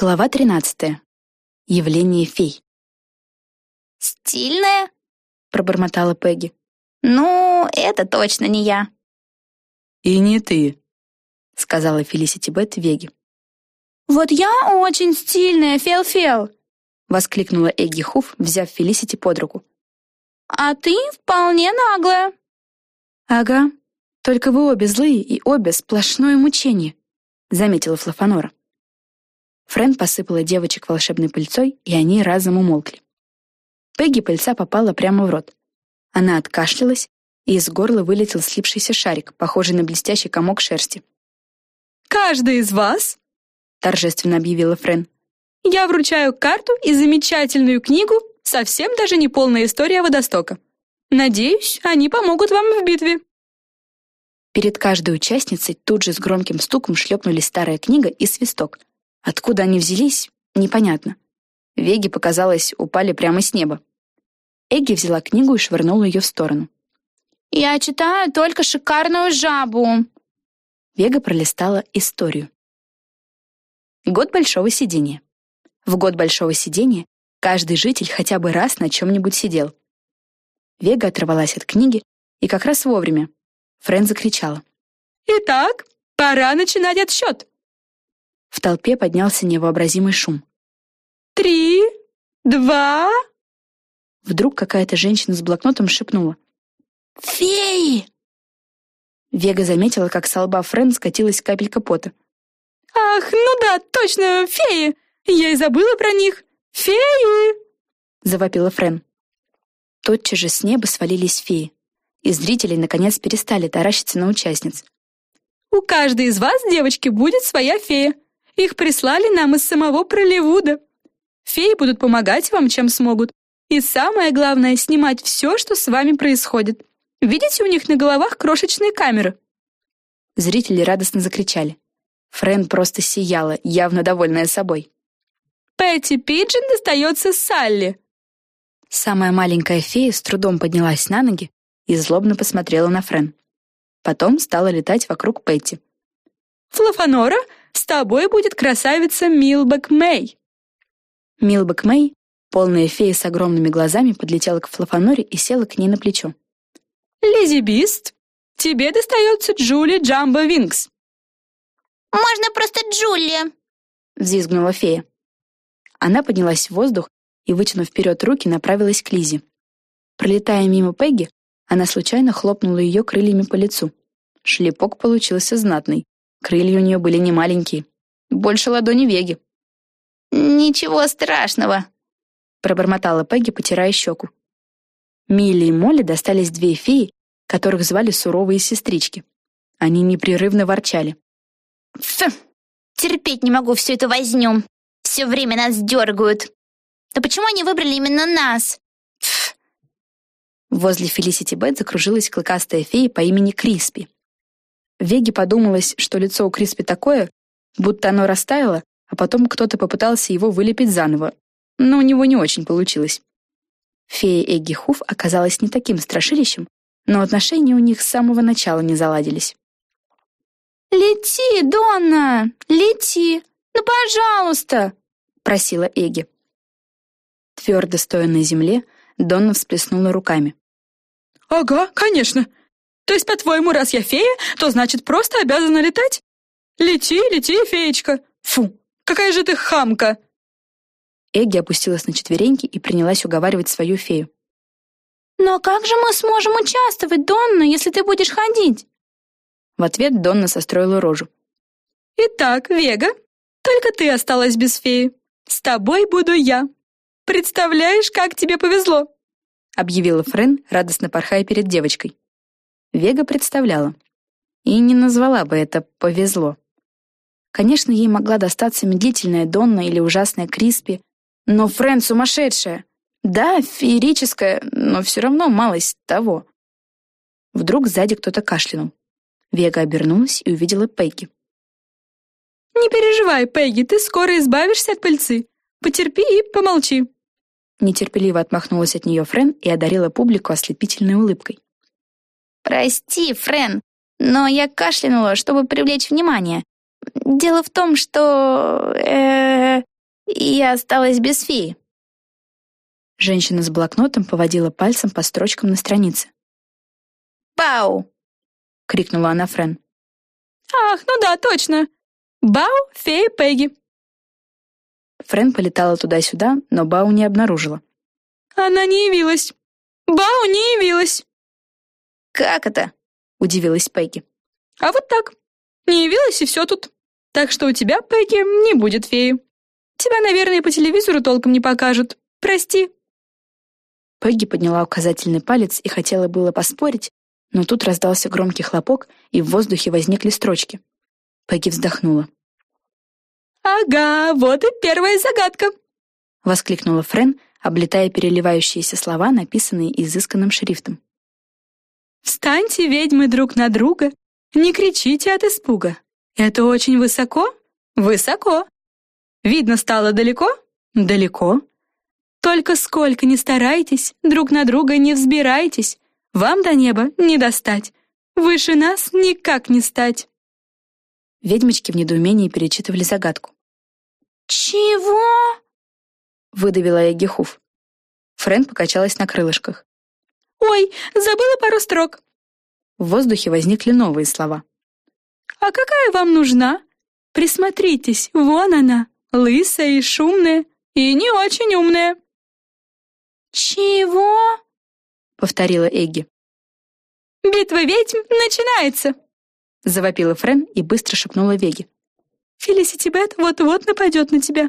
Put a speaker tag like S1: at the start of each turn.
S1: Глава 13. Явление фей.
S2: «Стильная?» — пробормотала Пегги.
S3: «Ну, это точно не я».
S4: «И не ты», —
S1: сказала Фелисити Бет Веги.
S2: «Вот я очень стильная, Фел-Фел!»
S1: — воскликнула Эгги Хуф, взяв Фелисити под руку.
S2: «А ты вполне наглая».
S1: «Ага, только вы обе злые и обе сплошное мучение», — заметила Флафанора. Френ посыпала девочек волшебной пыльцой, и они разом умолкли. Пегги пыльца попала прямо в рот. Она откашлялась, и из горла вылетел слипшийся шарик, похожий на блестящий комок шерсти.
S2: «Каждый из вас», — торжественно объявила Френ, «я вручаю карту и замечательную книгу «Совсем даже не полная история водостока». Надеюсь, они помогут вам в битве».
S1: Перед каждой участницей тут же с громким стуком шлепнулись старая книга и свисток — Откуда они взялись, непонятно. Веги, показалось, упали прямо с неба. Эгги взяла книгу и швырнула ее в сторону.
S2: «Я читаю только шикарную жабу!»
S1: Вега пролистала историю. Год большого сидения. В год большого сидения каждый житель хотя бы раз на чем-нибудь сидел. Вега оторвалась от книги, и как раз вовремя. Френ закричала.
S2: «Итак, пора начинать отсчет!»
S1: В толпе поднялся невообразимый шум.
S2: «Три, два...»
S1: Вдруг какая-то женщина с блокнотом шепнула.
S2: «Феи!»
S1: Вега заметила, как с лба Френ скатилась капелька пота.
S2: «Ах, ну да, точно, феи! Я и забыла про них! Феи!»
S1: Завопила Френ. Тотчас же с неба свалились феи, и зрители наконец перестали таращиться на участниц.
S2: «У каждой из вас, девочки, будет своя фея. Их прислали нам из самого Проливуда. Феи будут помогать вам, чем смогут. И самое главное — снимать все, что с вами происходит. Видите у них на головах крошечные камеры?»
S1: Зрители радостно закричали. Френ просто сияла, явно довольная собой.
S2: «Пэтти Пиджин достается Салли!»
S1: Самая маленькая фея с трудом поднялась на ноги и злобно посмотрела на Френ. Потом стала летать вокруг Пэтти.
S2: «Флафанора, с тобой будет красавица Милбек Мэй!»
S1: Милбек Мэй, полная фея с огромными глазами, подлетела к Флафаноре и села к ней на плечо.
S2: «Лизи Бист, тебе достается Джули Джамбо Винкс!»
S3: «Можно просто Джулия!»
S1: — взвизгнула фея. Она поднялась в воздух и, вытянув вперед руки, направилась к Лизе. Пролетая мимо Пегги, она случайно хлопнула ее крыльями по лицу. Шлепок получился знатный. Крылья у нее были не маленькие, больше ладони Веги.
S3: «Ничего страшного», —
S1: пробормотала Пегги, потирая щеку. Милли и Молли достались две феи, которых звали суровые сестрички. Они непрерывно ворчали.
S3: «Фу! Терпеть не могу всю эту возню. Все время нас дергают. Да почему они выбрали именно нас? Фу!»
S1: Возле Фелисити Бет закружилась клыкастая фея по имени Криспи. Веге подумалось, что лицо у Криспи такое, будто оно растаяло, а потом кто-то попытался его вылепить заново, но у него не очень получилось. Фея Эгги Хуф оказалась не таким страшилищем, но отношения у них с самого начала не заладились.
S2: «Лети, Донна, лети! Ну, пожалуйста!» — просила Эгги.
S1: Твердо стоя на земле, Донна всплеснула руками.
S2: «Ага, конечно. То есть, по-твоему, раз я фея, то значит просто обязана летать? Лети, лети, феечка. Фу, какая же ты хамка!»
S1: Эгги опустилась на четвереньки и принялась уговаривать свою фею.
S2: «Но как же мы сможем участвовать, Донна, если ты будешь ходить?»
S1: В ответ Донна состроила рожу.
S2: «Итак, Вега, только ты осталась без феи. С тобой буду я. Представляешь, как тебе повезло!»
S1: объявила Френ, радостно порхая перед девочкой. Вега представляла. И не назвала бы это «повезло». Конечно, ей могла достаться медлительная Донна или ужасная Криспи, но Френ сумасшедшая. Да, феерическая, но все равно малость того. Вдруг сзади кто-то кашлянул. Вега обернулась и увидела Пегги.
S2: «Не переживай, Пегги, ты скоро избавишься от пыльцы. Потерпи и помолчи».
S1: Нетерпеливо отмахнулась от нее Френ и одарила публику ослепительной улыбкой.
S3: «Прости, Френ, но я кашлянула, чтобы привлечь внимание. Дело в том, что... Э, я осталась без феи.
S1: Женщина с блокнотом поводила пальцем по строчкам на странице.
S3: «Пау!»
S1: — крикнула она Френ.
S2: «Ах, ну да, точно! Бау, фея Пегги!»
S1: Френ полетала туда-сюда, но Бау не обнаружила.
S2: «Она не явилась! Бау не явилась!»
S3: «Как это?»
S1: — удивилась Пегги.
S2: «А вот так. Не явилась, и все тут. Так что у тебя, Пегги, не будет феи. Тебя, наверное, по телевизору толком не покажут. Прости».
S1: Пегги подняла указательный палец и хотела было поспорить, но тут раздался громкий хлопок, и в воздухе возникли строчки. Пегги вздохнула.
S2: «Ага, вот и первая загадка!»
S1: — воскликнула Френ, облетая переливающиеся слова, написанные изысканным шрифтом.
S2: «Встаньте, ведьмы, друг на друга, не кричите от испуга. Это очень высоко? Высоко. Видно стало далеко? Далеко. Только сколько ни старайтесь, друг на друга не взбирайтесь, вам до неба не достать, выше нас никак не стать».
S1: Ведьмочки в недоумении перечитывали загадку.
S3: «Чего?»
S1: — выдавила Эгихуф. Френ покачалась на крылышках.
S2: «Ой, забыла пару строк».
S1: В воздухе возникли новые слова.
S2: «А какая вам нужна? Присмотритесь, вон она, лысая и шумная, и не очень умная».
S3: «Чего?»
S1: — повторила Эгги.
S2: «Битва ведьм начинается!»
S1: — завопила Френ и быстро шепнула Веге.
S2: «Фелисити Бет вот-вот нападет на тебя».